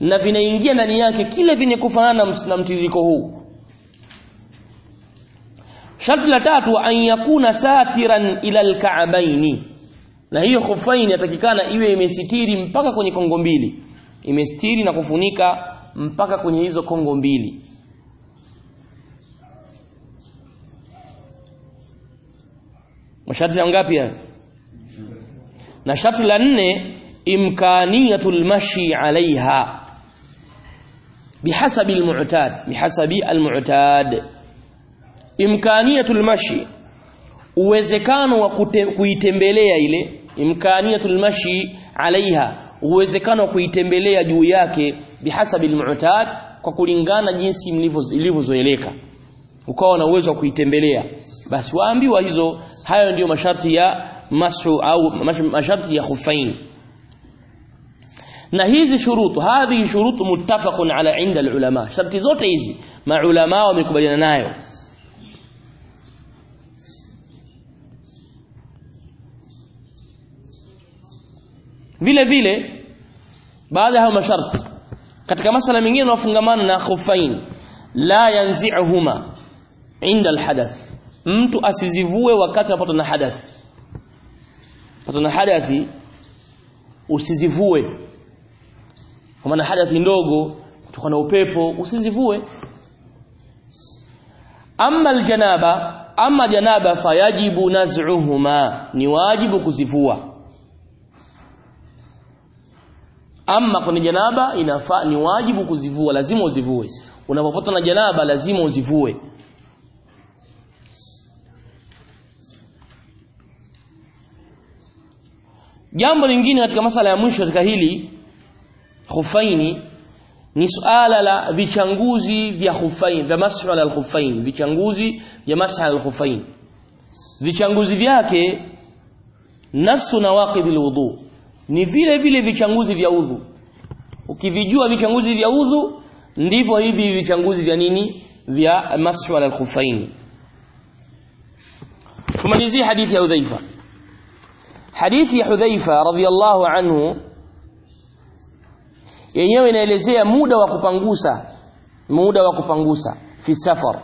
Na vinaingia ndani yake kile vyenye kufanana na mtiririko huu sharti la tatu an yakuna satiran ila alka'baini. Na hiyo khufaini yatakikana iwe imesitiri mpaka kwenye kongo mbili. Imesitiri na kufunika mpaka kwenye hizo kongo mbili. Masharti ya ngapi na sharti la nne imkaniyatul mashi alaiha. Bihasabi almu'tad bihasabi almu'tad imkaniyatul mashi uwezekano wa kuitembelea ile imkaniyatul mashi alaiha uwezekano wa kuitembelea juu yake bihasabi almu'tad kwa kulingana jinsi ilivyozoeleka. Ukawa na uwezo wa kuitembelea. Basi waambiwa hizo hayo ndiyo masharti ya mashu au masharti ya khufain. Na hizi shurutu hadhi shurutu muttafaqun ala inda alulama. Sharti zote hizi maulama wamekubaliana nayo vile vile baada ya masharti. Katika masala mengine wafungamana na khufain la yanzi'uhuma inda alhadath. Mtu asizivue wakati anapata na hadath. Pata na hadathi usizivue. Kwa maana hadathi ndogo kutoka na upepo usizivue. Amma aljanaba amma janaba fayajibu naz'uhuma ni wajibu kuzivua amma kwenye janaba inafaa ni wajibu kuzivua lazima uzivue. Unapopata na janaba lazima uzivue. Jambo lingine katika masala ya mwisho katika hili khufaini ni suala la vichanguzi vya khufain vya masala al-khufain vichanguzi vya masala al-khufain vichanguzi vyake nafsu nawaqid al-wudu ni vile vile vichanguzi vya udhu. Ukivijua vichanguzi vya udhu ndivyo hivi vichanguzi vya nini? Vya mashu al-khufain. Tumalizie hadithi ya Hudhaifa. Hadithi ya Hudhaifa radhiyallahu anhu yenyewe inaelezea muda wa kupangusa muda wa kupangusa fi safar.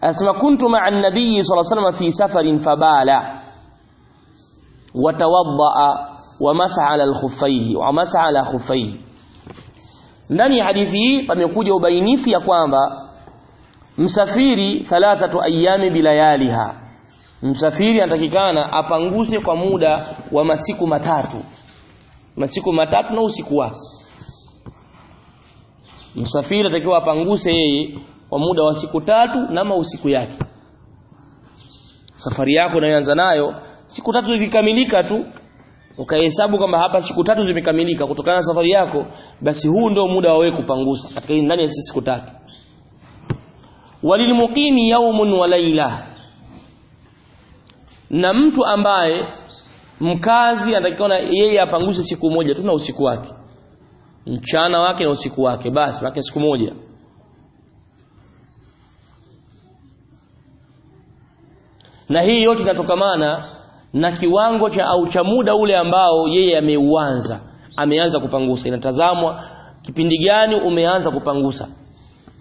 Asma kuntu ma'a an-nabiy sallallahu alayhi wasallam fi safarin fabala watawadda wa masaha ala al-khuffayhi wa masaha ala khuffayhi ndani ya hadithi hii pamekuja ubainifu ya kwamba msafiri thalathatu ayami bilayaliha. Msafiri anatakikana apanguse kwa muda wa masiku matatu. Masiku matatu na usiku wake. Msafiri atakiwa apanguse yeye kwa muda wa siku tatu na mausiku yake. Safari yako unayoanza nayo siku tatu zikikamilika tu ukahesabu kwamba hapa siku tatu zimekamilika kutokana na safari yako basi huu ndio muda wa wewe kupangusa katika ndani ya siku tatu. Walilmuqimi yawmun wa laila na mtu ambaye mkazi anatakiwa yeye apanguse siku moja tu na usiku wake. Mchana wake na usiku wake basi wake siku moja. Na hii yote inatokamana na kiwango cha au cha muda ule ambao yeye ameuanza ameanza kupangusa. Inatazamwa kipindi gani umeanza kupangusa.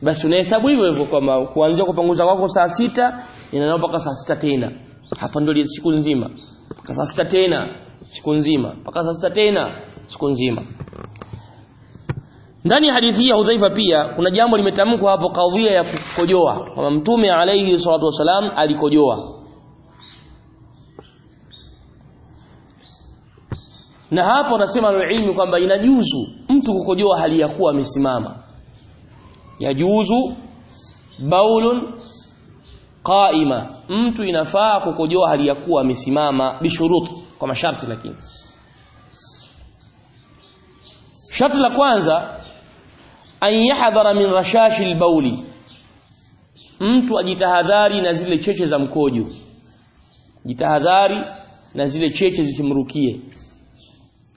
Basi unahesabu hivyo hivyo kwamba kuanzia kupanguza kwako saa sita inaenda mpaka saa sita tena. Hapa ndio siku nzima. Mpaka saa sita tena siku nzima. Mpaka saa sita tena siku nzima. Ndani ya hadithi ya Hudhaifa pia kuna jambo limetamkwa hapo kadhia ya kukojoa. Kwamba mtume alayhi salatu wasalam alikojoa na hapo nasema ilmu kwamba inajuzu mtu kukojoa hali ya kuwa amesimama. Yajuzu baulun qaima. Mtu inafaa kukojoa hali ya kuwa amesimama bishuruti kwa masharti lakini. Sharti la kwanza an min rashashi albauli. Mtu ajitahadhari na zile cheche za mkojo. Jitahadhari na zile cheche zisimrukie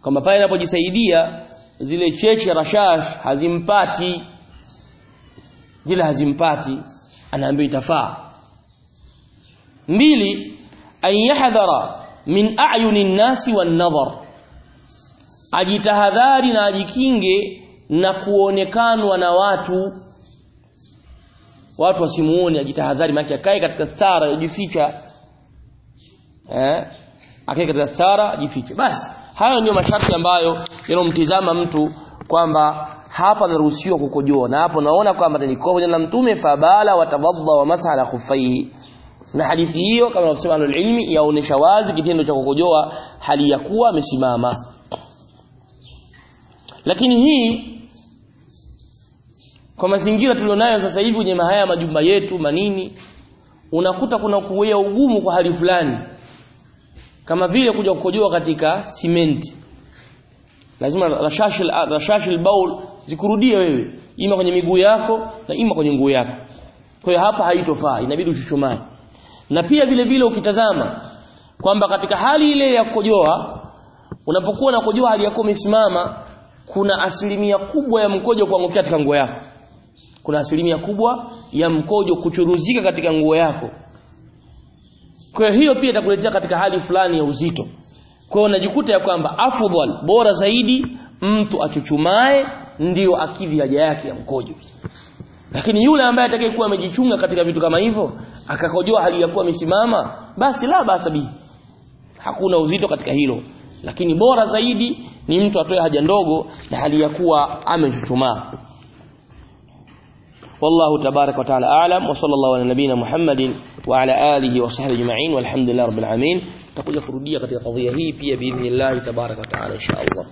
kwamba pale anapojisaidia zile cheche rashash hazimpati. Zile hazimpati anaambiwa itafaa. Mbili an min a'yuni nasi wan nadhar. Ajitahadhari na ajikinge na kuonekanwa na watu. Watu wasimuone ajitahadhari maana akae katika stara ajificha. Eh? Akae katika stara ajifiche. Basi hayo ndio masharti ambayo yanomtizama mtu kwamba hapa naruhusiwa kukojoa na hapo naona kwamba nilikuwa na mtume fabala watawadha wa masala khufaihi na hadithi hiyo kama wanasema ilmi yaonesha wazi kitendo cha kukojoa hali ya kuwa amesimama. Lakini hii kwa mazingira tulionayo sasa hivi kwenye mahaya majumba yetu manini unakuta kuna kuwea ugumu kwa hali fulani kama vile kuja kukojoa katika simenti. Lazima rashashil rashashil baul zikurudie wewe. Ima kwenye miguu yako na ima kwenye nguo yako. Kwa hiyo hapa haitofaa inabidi uchuchumae. Na pia vile vile ukitazama kwamba katika hali ile ya kukojoa unapokuwa unakojoa hali yako umesimama kuna asilimia kubwa ya mkojo kuangukia katika nguo yako. Kuna asilimia kubwa ya mkojo kuchuruzika katika nguo yako kwa hiyo pia itakuletea katika hali fulani ya uzito. Kwa hiyo unajikuta ya kwamba afdal bora zaidi mtu achuchumae ndiyo akidhi haja yake ya mkojo. Lakini yule ambaye atakayekuwa amejichunga katika vitu kama hivyo akakojoa hali ya kuwa amesimama basi la basa hakuna uzito katika hilo. Lakini bora zaidi ni mtu atoe haja ndogo na hali ya kuwa amechuchumaa والله تبارك وتعالى أعلم وصلى الله على نبينا محمد وعلى آله وصحبه أجمعين والحمد لله رب العالمين. تقول فرودية قضية هي بإذن الله تبارك وتعالى إن شاء الله.